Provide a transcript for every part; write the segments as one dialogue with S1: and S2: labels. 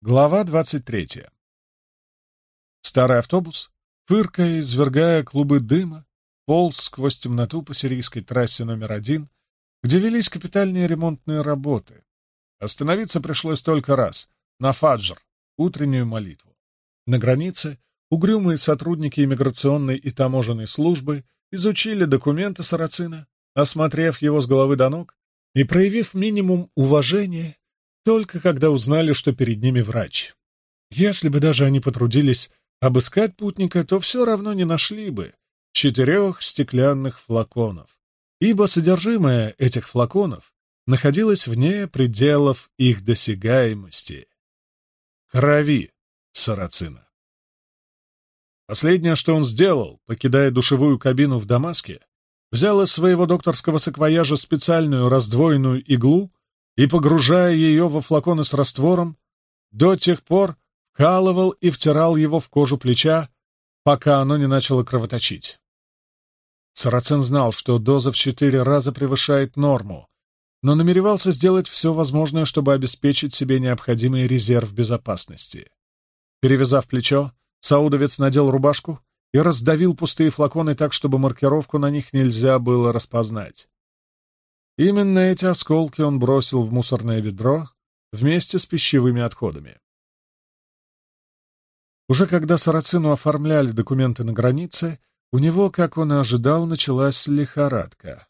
S1: Глава 23. Старый автобус, фыркая, извергая клубы дыма, полз сквозь темноту по сирийской трассе номер один, где велись капитальные ремонтные работы. Остановиться пришлось только раз, на фаджр, утреннюю молитву. На границе угрюмые сотрудники иммиграционной и таможенной службы изучили документы Сарацина, осмотрев его с головы до ног и проявив минимум уважения, только когда узнали, что перед ними врач. Если бы даже они потрудились обыскать путника, то все равно не нашли бы четырех стеклянных флаконов, ибо содержимое этих флаконов находилось вне пределов их досягаемости. Крови сарацина. Последнее, что он сделал, покидая душевую кабину в Дамаске, взял из своего докторского саквояжа специальную раздвоенную иглу и, погружая ее во флаконы с раствором, до тех пор вкалывал и втирал его в кожу плеча, пока оно не начало кровоточить. Сарацин знал, что доза в четыре раза превышает норму, но намеревался сделать все возможное, чтобы обеспечить себе необходимый резерв безопасности. Перевязав плечо, Саудовец надел рубашку и раздавил пустые флаконы так, чтобы маркировку на них нельзя было распознать. Именно эти осколки он бросил в мусорное ведро вместе с пищевыми отходами. Уже когда Сарацину оформляли документы на границе, у него, как он и ожидал, началась лихорадка.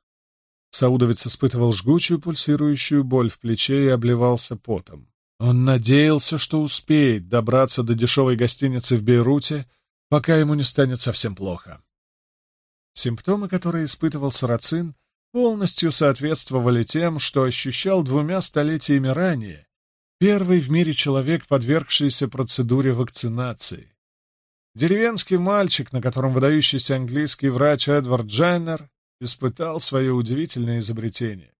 S1: Саудовец испытывал жгучую пульсирующую боль в плече и обливался потом. Он надеялся, что успеет добраться до дешевой гостиницы в Бейруте, пока ему не станет совсем плохо. Симптомы, которые испытывал Сарацин — полностью соответствовали тем, что ощущал двумя столетиями ранее первый в мире человек, подвергшийся процедуре вакцинации. Деревенский мальчик, на котором выдающийся английский врач Эдвард Дженнер испытал свое удивительное изобретение.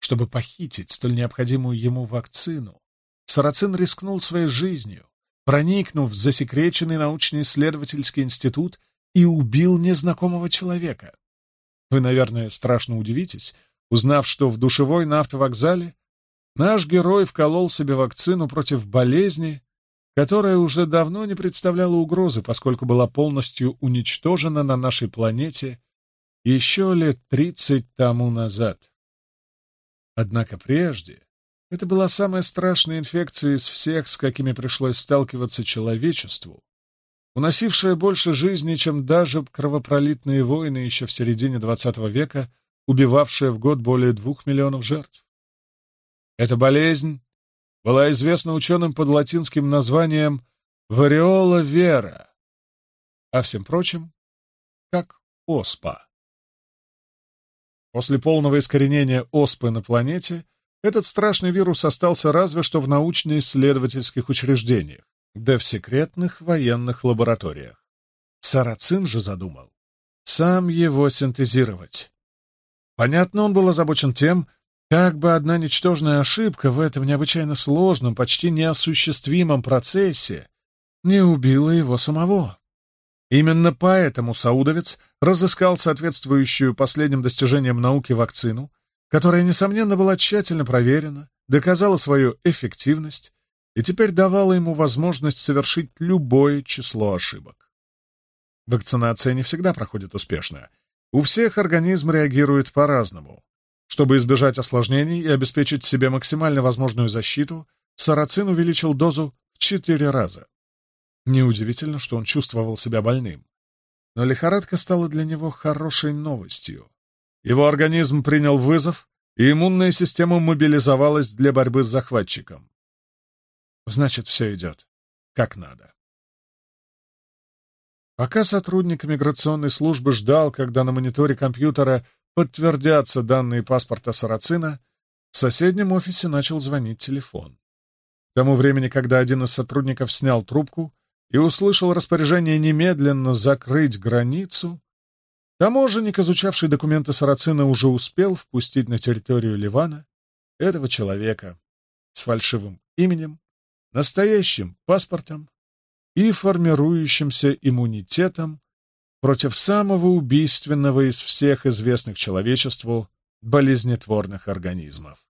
S1: Чтобы похитить столь необходимую ему вакцину, Сарацин рискнул своей жизнью, проникнув в засекреченный научно-исследовательский институт и убил незнакомого человека. Вы, наверное, страшно удивитесь, узнав, что в душевой на автовокзале наш герой вколол себе вакцину против болезни, которая уже давно не представляла угрозы, поскольку была полностью уничтожена на нашей планете еще лет 30 тому назад. Однако прежде это была самая страшная инфекция из всех, с какими пришлось сталкиваться человечеству, уносившая больше жизни, чем даже кровопролитные войны еще в середине XX века, убивавшая в год более двух миллионов жертв. Эта болезнь была известна ученым под латинским названием вариола вера, а всем прочим, как оспа. После полного искоренения оспы на планете этот страшный вирус остался разве что в научно-исследовательских учреждениях да в секретных военных лабораториях. Сарацин же задумал сам его синтезировать. Понятно, он был озабочен тем, как бы одна ничтожная ошибка в этом необычайно сложном, почти неосуществимом процессе не убила его самого. Именно поэтому Саудовец разыскал соответствующую последним достижениям науки вакцину, которая, несомненно, была тщательно проверена, доказала свою эффективность и теперь давало ему возможность совершить любое число ошибок. Вакцинация не всегда проходит успешно. У всех организм реагирует по-разному. Чтобы избежать осложнений и обеспечить себе максимально возможную защиту, Сарацин увеличил дозу в четыре раза. Неудивительно, что он чувствовал себя больным. Но лихорадка стала для него хорошей новостью. Его организм принял вызов, и иммунная система мобилизовалась для борьбы с захватчиком. Значит, все идет как надо. Пока сотрудник миграционной службы ждал, когда на мониторе компьютера подтвердятся данные паспорта Сарацина, в соседнем офисе начал звонить телефон. К тому времени, когда один из сотрудников снял трубку и услышал распоряжение немедленно закрыть границу, таможенник, изучавший документы Сарацина, уже успел впустить на территорию Ливана этого человека с фальшивым именем настоящим паспортом и формирующимся иммунитетом против самого убийственного из всех известных человечеству болезнетворных организмов.